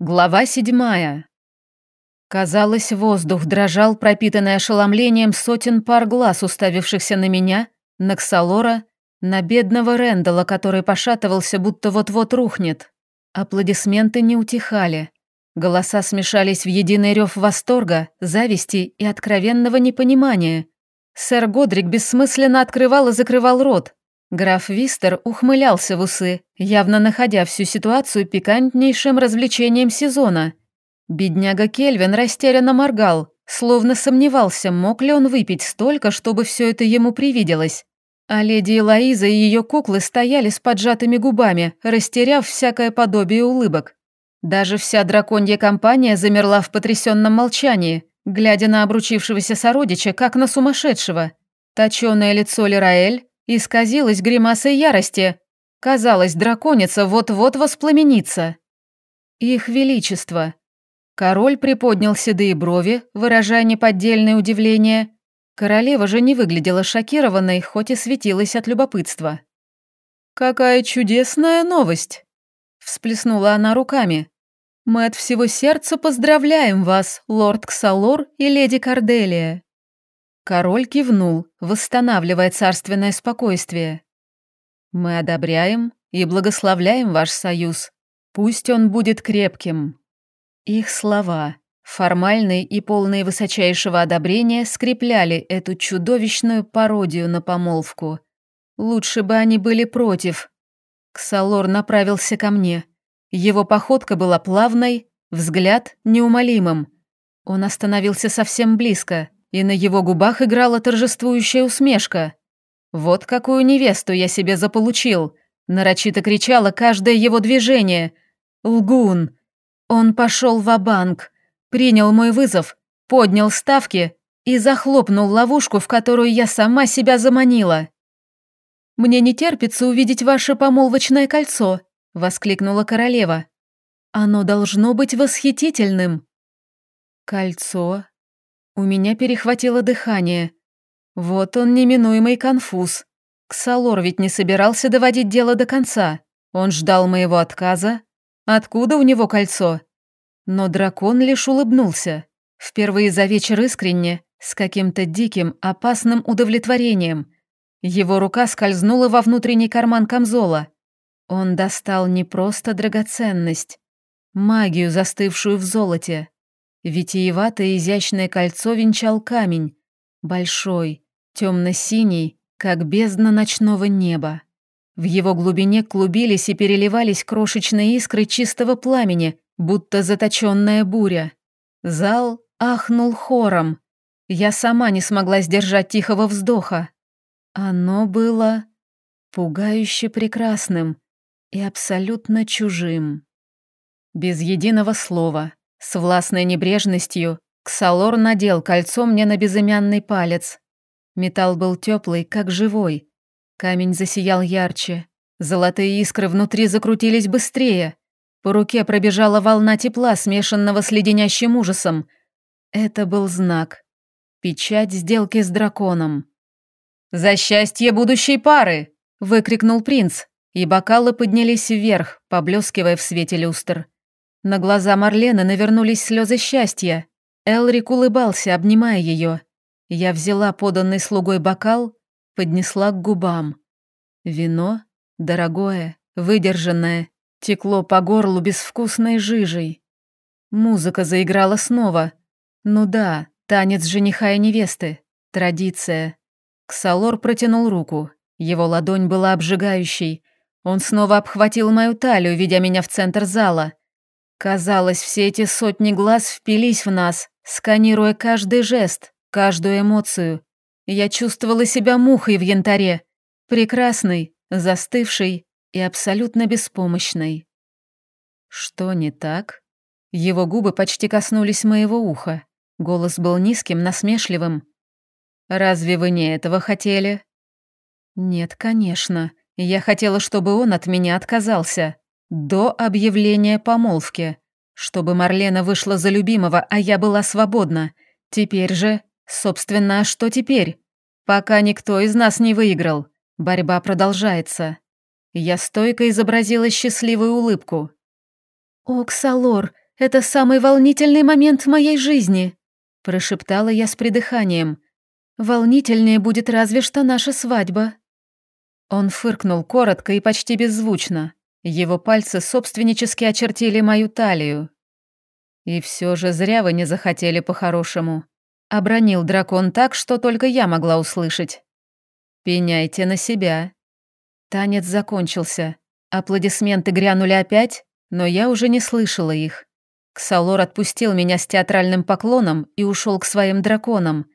Глава седьмая. Казалось, воздух дрожал, пропитанный ошеломлением сотен пар глаз, уставившихся на меня, на Ксалора, на бедного Рэндала, который пошатывался, будто вот-вот рухнет. Аплодисменты не утихали. Голоса смешались в единый рев восторга, зависти и откровенного непонимания. Сэр Годрик бессмысленно открывал и закрывал рот, Граф Вистер ухмылялся в усы, явно находя всю ситуацию пикантнейшим развлечением сезона. Бедняга Кельвин растерянно моргал, словно сомневался, мог ли он выпить столько, чтобы все это ему привиделось. А леди Элоиза и ее куклы стояли с поджатыми губами, растеряв всякое подобие улыбок. Даже вся драконья компания замерла в потрясенном молчании, глядя на обручившегося сородича, как на сумасшедшего. Точёное лицо Лираэль исказилась гримасой ярости. Казалось, драконица вот-вот воспламенится. Их величество. Король приподнял седые брови, выражая неподдельное удивление. Королева же не выглядела шокированной, хоть и светилась от любопытства. «Какая чудесная новость!» Всплеснула она руками. «Мы от всего сердца поздравляем вас, лорд Ксалор и леди Корделия. Король кивнул, восстанавливая царственное спокойствие. «Мы одобряем и благословляем ваш союз. Пусть он будет крепким». Их слова, формальные и полные высочайшего одобрения, скрепляли эту чудовищную пародию на помолвку. Лучше бы они были против. Ксалор направился ко мне. Его походка была плавной, взгляд неумолимым. Он остановился совсем близко, и на его губах играла торжествующая усмешка. «Вот какую невесту я себе заполучил!» Нарочито кричало каждое его движение. «Лгун!» Он пошел в банк принял мой вызов, поднял ставки и захлопнул ловушку, в которую я сама себя заманила. «Мне не терпится увидеть ваше помолвочное кольцо», — воскликнула королева. «Оно должно быть восхитительным». «Кольцо у меня перехватило дыхание. Вот он неминуемый конфуз. Ксалор ведь не собирался доводить дело до конца. Он ждал моего отказа. Откуда у него кольцо? Но дракон лишь улыбнулся. Впервые за вечер искренне, с каким-то диким, опасным удовлетворением. Его рука скользнула во внутренний карман камзола. Он достал не просто драгоценность, магию, застывшую в золоте. Витиеватое изящное кольцо венчал камень, большой, темно-синий, как бездна ночного неба. В его глубине клубились и переливались крошечные искры чистого пламени, будто заточенная буря. Зал ахнул хором. Я сама не смогла сдержать тихого вздоха. Оно было пугающе прекрасным и абсолютно чужим. Без единого слова, с властной небрежностью Ксалор надел кольцо мне на безымянный палец. Металл был теплый, как живой. Камень засиял ярче. Золотые искры внутри закрутились быстрее. По руке пробежала волна тепла, смешанного с леденящим ужасом. Это был знак. Печать сделки с драконом. «За счастье будущей пары!» — выкрикнул принц, и бокалы поднялись вверх, поблескивая в свете люстр. На глаза Марлены навернулись слезы счастья. Элрик улыбался, обнимая ее. Я взяла поданный слугой бокал, поднесла к губам. Вино, дорогое, выдержанное, текло по горлу безвкусной жижей. Музыка заиграла снова. Ну да, танец жениха и невесты. Традиция. Ксалор протянул руку. Его ладонь была обжигающей. Он снова обхватил мою талию, ведя меня в центр зала. Казалось, все эти сотни глаз впились в нас, сканируя каждый жест, каждую эмоцию. Я чувствовала себя мухой в янтаре, прекрасной, застывшей и абсолютно беспомощной. Что не так? Его губы почти коснулись моего уха. Голос был низким, насмешливым. «Разве вы не этого хотели?» «Нет, конечно. Я хотела, чтобы он от меня отказался. До объявления помолвки. Чтобы Марлена вышла за любимого, а я была свободна. Теперь же... Собственно, что теперь? Пока никто из нас не выиграл. Борьба продолжается. Я стойко изобразила счастливую улыбку. «Оксалор, Это самый волнительный момент в моей жизни», – прошептала я с придыханием. «Волнительнее будет разве что наша свадьба». Он фыркнул коротко и почти беззвучно. Его пальцы собственнически очертили мою талию. «И все же зря вы не захотели по-хорошему», — обронил дракон так, что только я могла услышать. «Пеняйте на себя». Танец закончился. Аплодисменты грянули опять, но я уже не слышала их. Ксалор отпустил меня с театральным поклоном и ушел к своим драконам.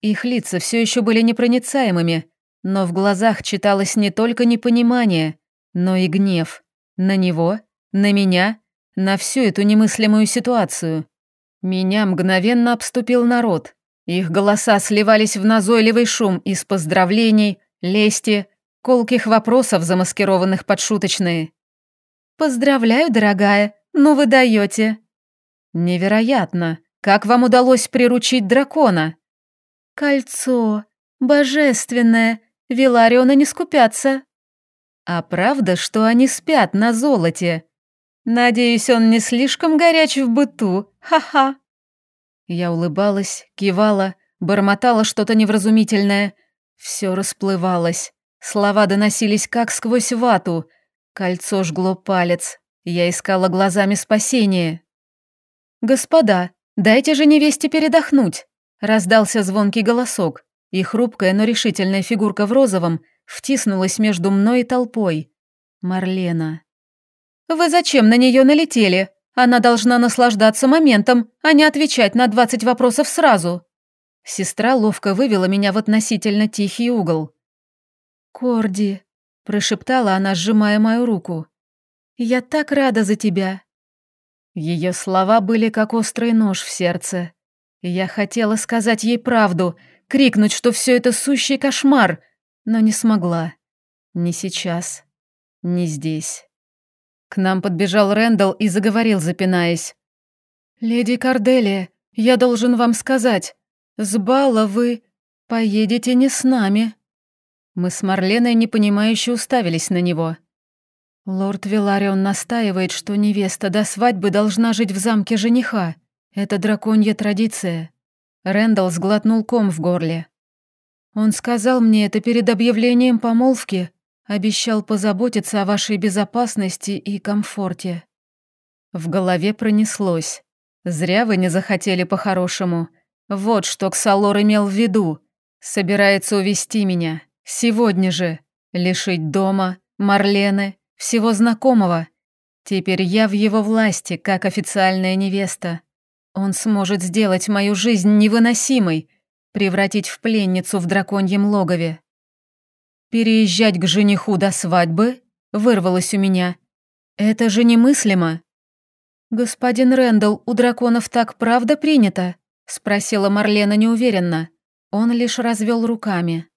Их лица все еще были непроницаемыми, но в глазах читалось не только непонимание, но и гнев. На него, на меня, на всю эту немыслимую ситуацию. Меня мгновенно обступил народ. Их голоса сливались в назойливый шум из поздравлений, лести, колких вопросов, замаскированных под шуточные. «Поздравляю, дорогая, ну вы даете. «Невероятно! Как вам удалось приручить дракона?» «Кольцо! Божественное! Виларионы не скупятся!» «А правда, что они спят на золоте?» «Надеюсь, он не слишком горяч в быту, ха-ха!» Я улыбалась, кивала, бормотала что-то невразумительное. Все расплывалось. Слова доносились как сквозь вату. Кольцо жгло палец. Я искала глазами спасения. «Господа, дайте же невесте передохнуть!» Раздался звонкий голосок, и хрупкая, но решительная фигурка в розовом втиснулась между мной и толпой. Марлена. «Вы зачем на нее налетели? Она должна наслаждаться моментом, а не отвечать на двадцать вопросов сразу!» Сестра ловко вывела меня в относительно тихий угол. «Корди», – прошептала она, сжимая мою руку. «Я так рада за тебя!» Ее слова были как острый нож в сердце. Я хотела сказать ей правду, крикнуть, что все это сущий кошмар, но не смогла. Не сейчас, не здесь. К нам подбежал Рэндалл и заговорил, запинаясь. «Леди Корделия, я должен вам сказать, с бала вы поедете не с нами». Мы с Марленой непонимающе уставились на него. Лорд Виларион настаивает, что невеста до свадьбы должна жить в замке жениха. Это драконья традиция. Рэндалл сглотнул ком в горле. Он сказал мне это перед объявлением помолвки, обещал позаботиться о вашей безопасности и комфорте. В голове пронеслось. Зря вы не захотели по-хорошему. Вот что Ксалор имел в виду. Собирается увести меня. Сегодня же. Лишить дома, Марлены, всего знакомого. Теперь я в его власти, как официальная невеста. Он сможет сделать мою жизнь невыносимой, превратить в пленницу в драконьем логове. Переезжать к жениху до свадьбы вырвалось у меня. Это же немыслимо. «Господин Рэндалл, у драконов так правда принято?» — спросила Марлена неуверенно. Он лишь развел руками.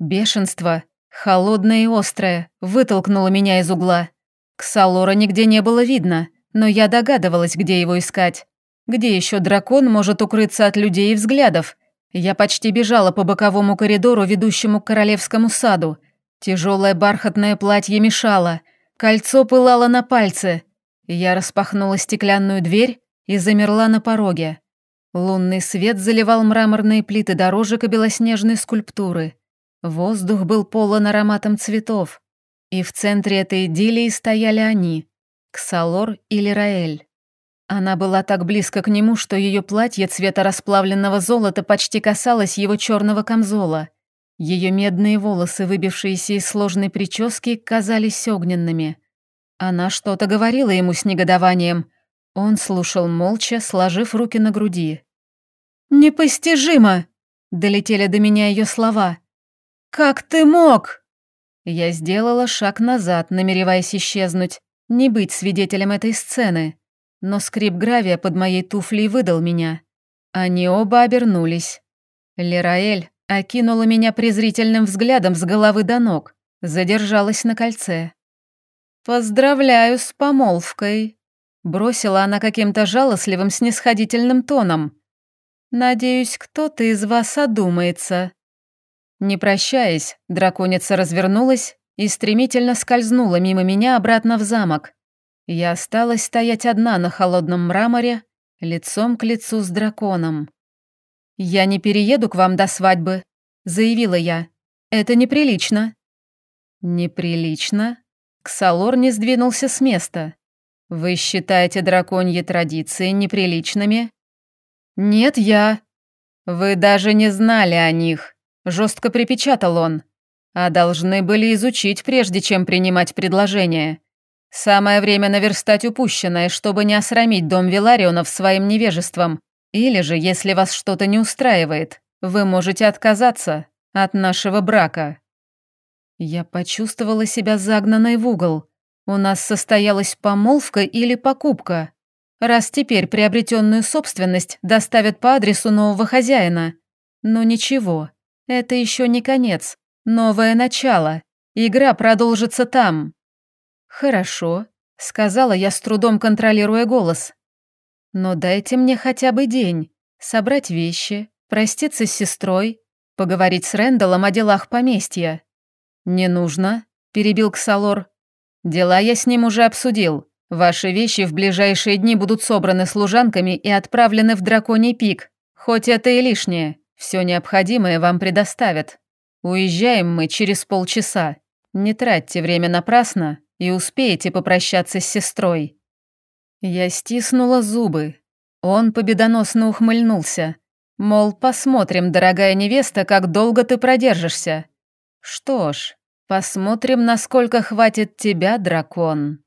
Бешенство, Холодное и острое, вытолкнуло меня из угла. Ксалора нигде не было видно, но я догадывалась, где его искать. Где еще дракон может укрыться от людей и взглядов? Я почти бежала по боковому коридору, ведущему к королевскому саду. Тяжелое бархатное платье мешало, кольцо пылало на пальце. Я распахнула стеклянную дверь и замерла на пороге. Лунный свет заливал мраморные плиты дорожек и белоснежные скульптуры. Воздух был полон ароматом цветов, и в центре этой идиллии стояли они — Ксалор или Раэль. Она была так близко к нему, что ее платье цвета расплавленного золота почти касалось его черного камзола. Ее медные волосы, выбившиеся из сложной прически, казались огненными. Она что-то говорила ему с негодованием. Он слушал молча, сложив руки на груди. «Непостижимо!» — долетели до меня ее слова — «Как ты мог?» Я сделала шаг назад, намереваясь исчезнуть, не быть свидетелем этой сцены. Но скрип гравия под моей туфлей выдал меня. Они оба обернулись. Лераэль окинула меня презрительным взглядом с головы до ног, задержалась на кольце. «Поздравляю с помолвкой», — бросила она каким-то жалостливым снисходительным тоном. «Надеюсь, кто-то из вас одумается». Не прощаясь, драконица развернулась и стремительно скользнула мимо меня обратно в замок. Я осталась стоять одна на холодном мраморе, лицом к лицу с драконом. «Я не перееду к вам до свадьбы», — заявила я. «Это неприлично». «Неприлично?» Ксалор не сдвинулся с места. «Вы считаете драконьи традиции неприличными?» «Нет, я...» «Вы даже не знали о них», — жестко припечатал он. «А должны были изучить, прежде чем принимать предложение. Самое время наверстать упущенное, чтобы не осрамить дом Виларионов своим невежеством. Или же, если вас что-то не устраивает, вы можете отказаться от нашего брака». Я почувствовала себя загнанной в угол. У нас состоялась помолвка или покупка. Раз теперь приобретенную собственность доставят по адресу нового хозяина. Но ничего, это еще не конец. Новое начало. Игра продолжится там. Хорошо, сказала я с трудом контролируя голос. Но дайте мне хотя бы день. Собрать вещи, проститься с сестрой, поговорить с Рэндаллом о делах поместья. «Не нужно», — перебил Ксалор. «Дела я с ним уже обсудил. Ваши вещи в ближайшие дни будут собраны служанками и отправлены в Драконий пик. Хоть это и лишнее, все необходимое вам предоставят. Уезжаем мы через полчаса. Не тратьте время напрасно и успеете попрощаться с сестрой». Я стиснула зубы. Он победоносно ухмыльнулся. Мол, посмотрим, дорогая невеста, как долго ты продержишься. Что ж, посмотрим, насколько хватит тебя, дракон.